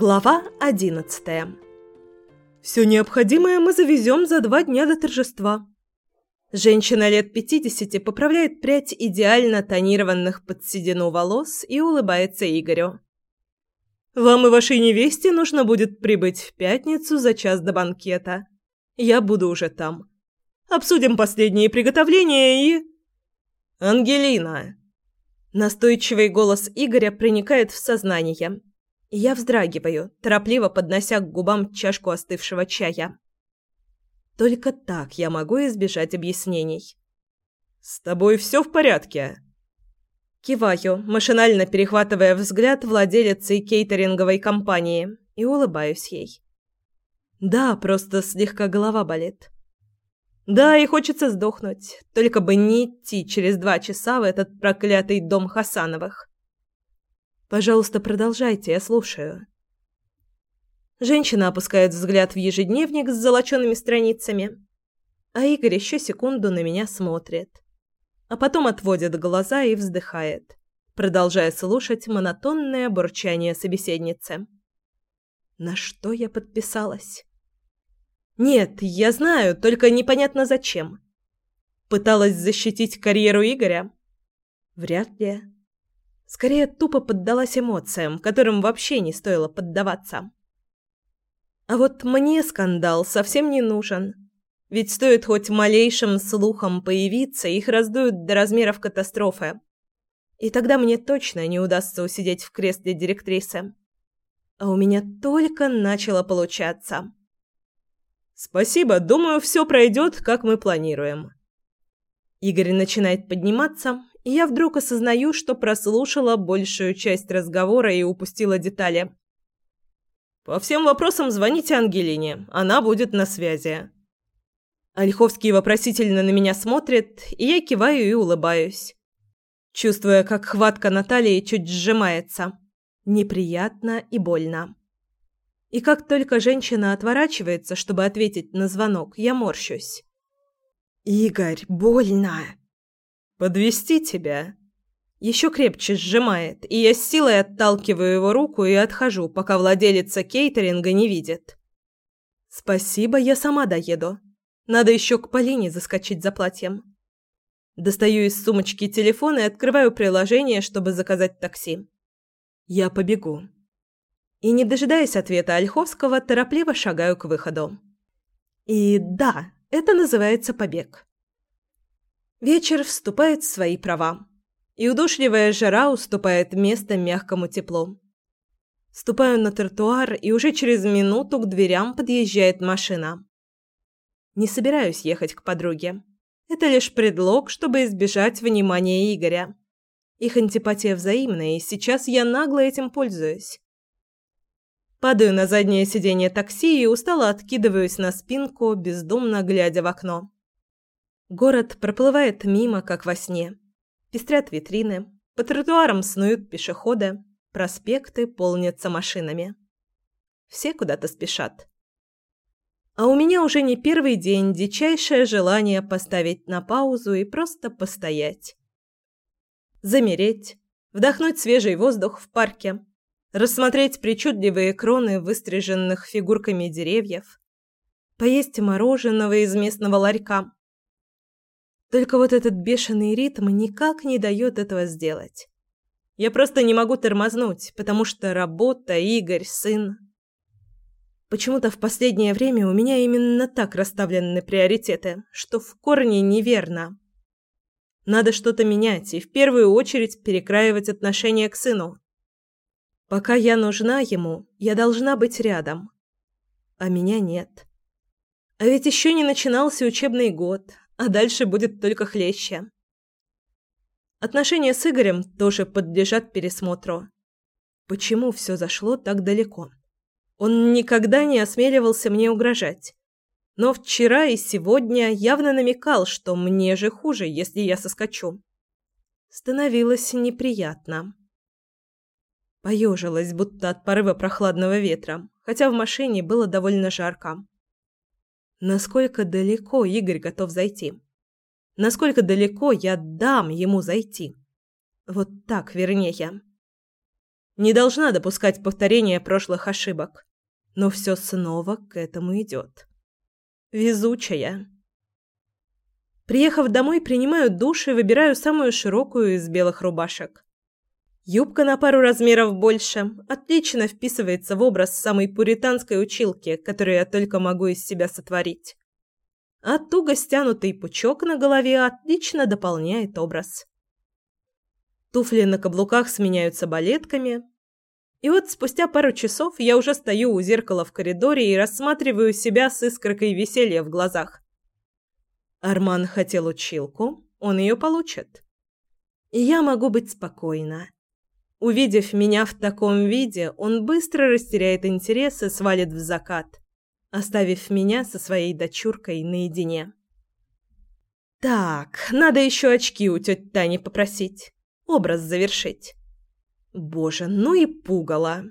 Глава одиннадцатая. Все необходимое мы завезем за два дня до торжества. Женщина лет пятидесяти поправляет прядь идеально тонированных под седину волос и улыбается Игорю. «Вам и вашей невесте нужно будет прибыть в пятницу за час до банкета. Я буду уже там. Обсудим последние приготовления и...» «Ангелина!» Настойчивый голос Игоря проникает в сознание. Я вздрагиваю, торопливо поднося к губам чашку остывшего чая. Только так я могу избежать объяснений. «С тобой все в порядке?» Киваю, машинально перехватывая взгляд владелицы кейтеринговой компании, и улыбаюсь ей. «Да, просто слегка голова болит». «Да, и хочется сдохнуть, только бы не идти через два часа в этот проклятый дом Хасановых». Пожалуйста, продолжайте, я слушаю. Женщина опускает взгляд в ежедневник с золочеными страницами, а Игорь еще секунду на меня смотрит, а потом отводит глаза и вздыхает, продолжая слушать монотонное бурчание собеседницы. На что я подписалась? Нет, я знаю, только непонятно зачем. Пыталась защитить карьеру Игоря? Вряд ли. Скорее, тупо поддалась эмоциям, которым вообще не стоило поддаваться. А вот мне скандал совсем не нужен. Ведь стоит хоть малейшим слухом появиться, их раздуют до размеров катастрофы. И тогда мне точно не удастся усидеть в кресле директрисы. А у меня только начало получаться. «Спасибо, думаю, все пройдет, как мы планируем». Игорь начинает подниматься, я вдруг осознаю, что прослушала большую часть разговора и упустила детали. «По всем вопросам звоните Ангелине, она будет на связи». Ольховский вопросительно на меня смотрит, и я киваю и улыбаюсь, чувствуя, как хватка Натальи чуть сжимается. Неприятно и больно. И как только женщина отворачивается, чтобы ответить на звонок, я морщусь. «Игорь, больно!» «Подвести тебя?» Еще крепче сжимает, и я с силой отталкиваю его руку и отхожу, пока владелица кейтеринга не видит. «Спасибо, я сама доеду. Надо еще к Полине заскочить за платьем». Достаю из сумочки телефон и открываю приложение, чтобы заказать такси. Я побегу. И, не дожидаясь ответа Ольховского, торопливо шагаю к выходу. И да, это называется побег. Вечер вступает в свои права, и удушливая жара уступает место мягкому теплу. Ступаю на тротуар, и уже через минуту к дверям подъезжает машина. Не собираюсь ехать к подруге. Это лишь предлог, чтобы избежать внимания Игоря. Их антипатия взаимная, и сейчас я нагло этим пользуюсь. Падаю на заднее сиденье такси и устало откидываюсь на спинку, бездумно глядя в окно. Город проплывает мимо, как во сне. Пестрят витрины, по тротуарам снуют пешеходы, проспекты полнятся машинами. Все куда-то спешат. А у меня уже не первый день дичайшее желание поставить на паузу и просто постоять. Замереть, вдохнуть свежий воздух в парке, рассмотреть причудливые кроны выстриженных фигурками деревьев, поесть мороженого из местного ларька, только вот этот бешеный ритм никак не дает этого сделать. Я просто не могу тормознуть, потому что работа, Игорь, сын. Почему-то в последнее время у меня именно так расставлены приоритеты, что в корне неверно. Надо что-то менять и в первую очередь перекраивать отношение к сыну. Пока я нужна ему, я должна быть рядом. А меня нет. А ведь еще не начинался учебный год, а дальше будет только хлеще. Отношения с Игорем тоже подлежат пересмотру. Почему все зашло так далеко? Он никогда не осмеливался мне угрожать. Но вчера и сегодня явно намекал, что мне же хуже, если я соскочу. Становилось неприятно. Поежилась, будто от порыва прохладного ветра, хотя в машине было довольно жарко. Насколько далеко Игорь готов зайти? Насколько далеко я дам ему зайти? Вот так, вернее. Не должна допускать повторения прошлых ошибок. Но все снова к этому идет. Везучая. Приехав домой, принимаю душ и выбираю самую широкую из белых рубашек. Юбка на пару размеров больше, отлично вписывается в образ самой пуританской училки, которую я только могу из себя сотворить. А туго стянутый пучок на голове отлично дополняет образ. Туфли на каблуках сменяются балетками. И вот спустя пару часов я уже стою у зеркала в коридоре и рассматриваю себя с искоркой веселья в глазах. Арман хотел училку, он ее получит. И я могу быть спокойна. Увидев меня в таком виде, он быстро растеряет интерес и свалит в закат, оставив меня со своей дочуркой наедине. Так, надо еще очки у тети Тани попросить, образ завершить. Боже, ну и пугало.